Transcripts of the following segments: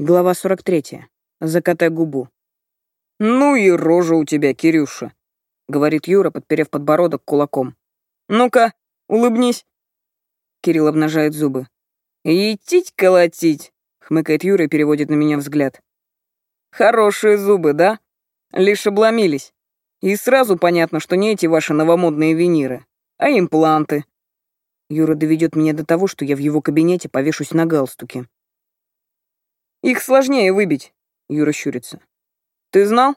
Глава 43. Закатай губу. «Ну и рожа у тебя, Кирюша», — говорит Юра, подперев подбородок кулаком. «Ну-ка, улыбнись». Кирилл обнажает зубы. «Етить колотить», — хмыкает Юра и переводит на меня взгляд. «Хорошие зубы, да? Лишь обломились. И сразу понятно, что не эти ваши новомодные виниры, а импланты». Юра доведет меня до того, что я в его кабинете повешусь на галстуке. Их сложнее выбить, Юра щурится. Ты знал?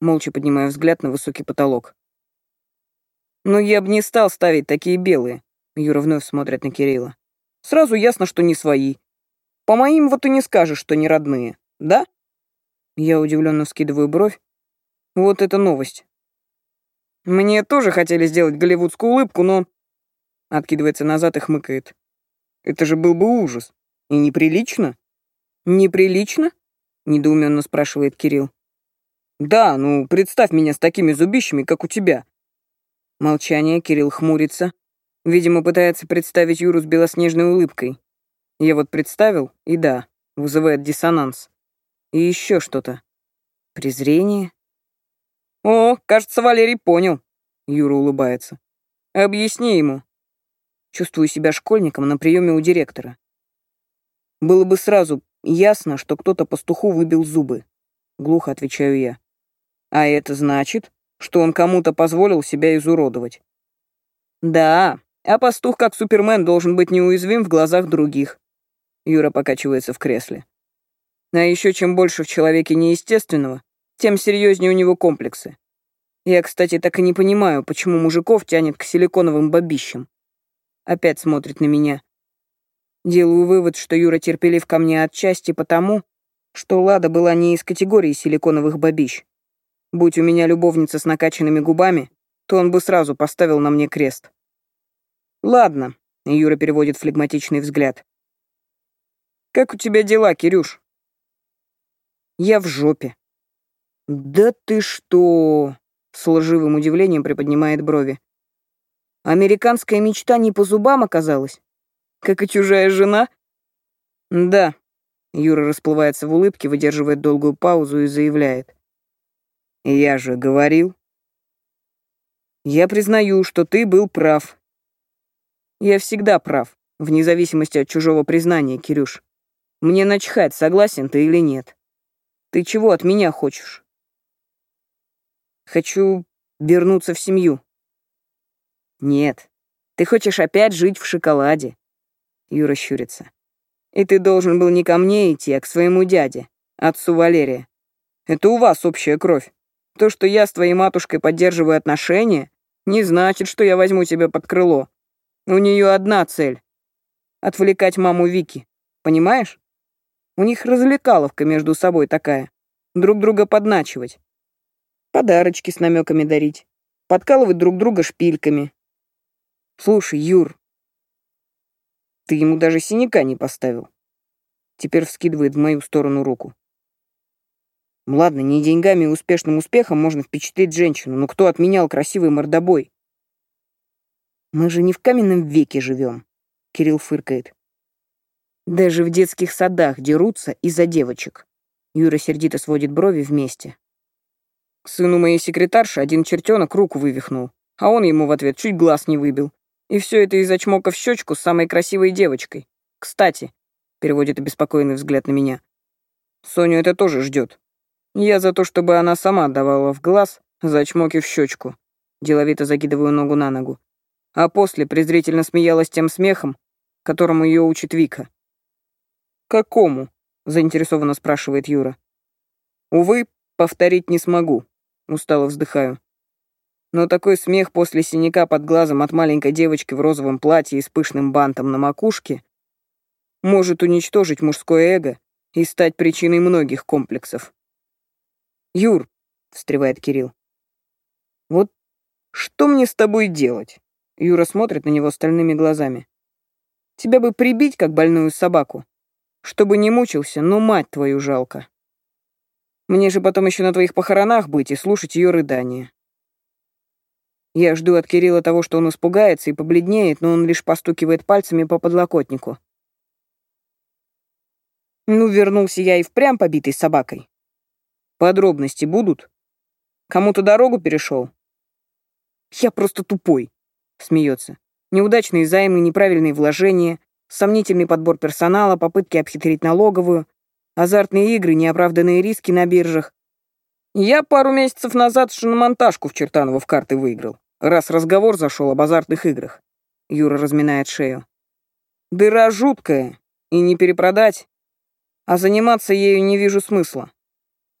Молча поднимая взгляд на высокий потолок. Ну, я бы не стал ставить такие белые. Юра вновь смотрит на Кирилла. Сразу ясно, что не свои. По моим вот и не скажешь, что не родные, да? Я удивленно скидываю бровь. Вот это новость. Мне тоже хотели сделать голливудскую улыбку, но... Откидывается назад и хмыкает. Это же был бы ужас. И неприлично. «Неприлично?» — недоуменно спрашивает Кирилл. «Да, ну, представь меня с такими зубищами, как у тебя». Молчание, Кирилл хмурится. Видимо, пытается представить Юру с белоснежной улыбкой. Я вот представил, и да, вызывает диссонанс. И еще что-то. Презрение? «О, кажется, Валерий понял», — Юра улыбается. «Объясни ему». Чувствую себя школьником на приеме у директора. Было бы сразу Ясно, что кто-то пастуху выбил зубы. Глухо отвечаю я. А это значит, что он кому-то позволил себя изуродовать. Да, а пастух как Супермен должен быть неуязвим в глазах других. Юра покачивается в кресле. А еще чем больше в человеке неестественного, тем серьезнее у него комплексы. Я, кстати, так и не понимаю, почему мужиков тянет к силиконовым бабищам. Опять смотрит на меня. Делаю вывод, что Юра терпелив ко мне отчасти потому, что Лада была не из категории силиконовых бабищ. Будь у меня любовница с накачанными губами, то он бы сразу поставил на мне крест. «Ладно», — Юра переводит флегматичный взгляд. «Как у тебя дела, Кирюш?» «Я в жопе». «Да ты что?» — с лживым удивлением приподнимает брови. «Американская мечта не по зубам оказалась?» Как и чужая жена? Да. Юра расплывается в улыбке, выдерживает долгую паузу и заявляет. Я же говорил. Я признаю, что ты был прав. Я всегда прав, вне зависимости от чужого признания, Кирюш. Мне начхать, согласен ты или нет. Ты чего от меня хочешь? Хочу вернуться в семью. Нет, ты хочешь опять жить в шоколаде. Юра щурится. «И ты должен был не ко мне идти, а к своему дяде, отцу Валерия. Это у вас общая кровь. То, что я с твоей матушкой поддерживаю отношения, не значит, что я возьму тебя под крыло. У нее одна цель — отвлекать маму Вики. Понимаешь? У них развлекаловка между собой такая. Друг друга подначивать. Подарочки с намеками дарить. Подкалывать друг друга шпильками. Слушай, Юр, ты ему даже синяка не поставил. Теперь вскидывает в мою сторону руку. Ладно, не деньгами и успешным успехом можно впечатлить женщину, но кто отменял красивый мордобой? Мы же не в каменном веке живем, Кирилл фыркает. Даже в детских садах дерутся из-за девочек. Юра сердито сводит брови вместе. Сыну моей секретарши один чертенок руку вывихнул, а он ему в ответ чуть глаз не выбил. И все это из-за чмока в щечку с самой красивой девочкой. Кстати, переводит обеспокоенный взгляд на меня. Соню это тоже ждет. Я за то, чтобы она сама давала в глаз за чмоки в щечку. Деловито закидываю ногу на ногу. А после презрительно смеялась тем смехом, которому ее учит Вика. «Какому?» — заинтересованно спрашивает Юра. «Увы, повторить не смогу», — устало вздыхаю. Но такой смех после синяка под глазом от маленькой девочки в розовом платье и с пышным бантом на макушке может уничтожить мужское эго и стать причиной многих комплексов. «Юр», — встревает Кирилл, — «вот что мне с тобой делать?» Юра смотрит на него стальными глазами. «Тебя бы прибить, как больную собаку, чтобы не мучился, но мать твою жалко. Мне же потом еще на твоих похоронах быть и слушать ее рыдания. Я жду от Кирилла того, что он испугается и побледнеет, но он лишь постукивает пальцами по подлокотнику. Ну, вернулся я и впрямь побитый собакой. Подробности будут? Кому-то дорогу перешел? Я просто тупой, смеется. Неудачные займы, неправильные вложения, сомнительный подбор персонала, попытки обхитрить налоговую, азартные игры, неоправданные риски на биржах. Я пару месяцев назад шиномонтажку в Чертаново в карты выиграл, раз разговор зашел об азартных играх. Юра разминает шею. Дыра жуткая, и не перепродать. А заниматься ею не вижу смысла.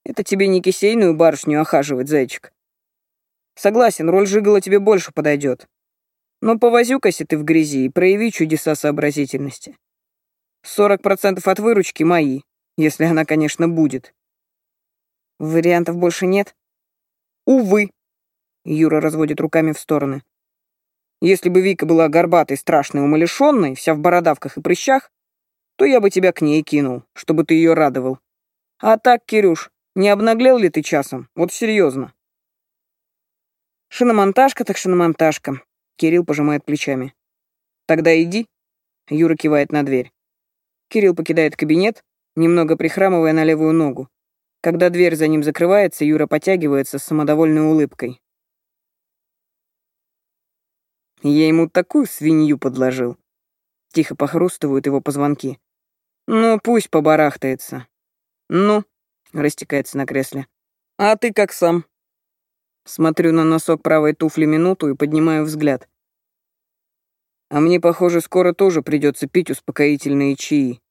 Это тебе не кисейную барышню охаживать, зайчик. Согласен, роль жигала тебе больше подойдет. Но повозюкайся ты в грязи и прояви чудеса сообразительности. Сорок процентов от выручки мои, если она, конечно, будет. Вариантов больше нет? Увы. Юра разводит руками в стороны. Если бы Вика была горбатой, страшной, умалишенной, вся в бородавках и прыщах, то я бы тебя к ней кинул, чтобы ты ее радовал. А так, Кирюш, не обнаглел ли ты часом? Вот серьезно. Шиномонтажка так шиномонтажка. Кирилл пожимает плечами. Тогда иди. Юра кивает на дверь. Кирилл покидает кабинет, немного прихрамывая на левую ногу. Когда дверь за ним закрывается, Юра потягивается с самодовольной улыбкой. Я ему такую свинью подложил. Тихо похрустывают его позвонки. Ну, пусть побарахтается. Ну, растекается на кресле. А ты как сам? Смотрю на носок правой туфли минуту и поднимаю взгляд. А мне, похоже, скоро тоже придется пить успокоительные чаи.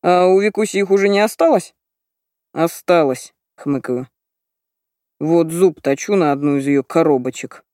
А у Викуси их уже не осталось? Осталось, хмыкаю. Вот зуб точу на одну из ее коробочек.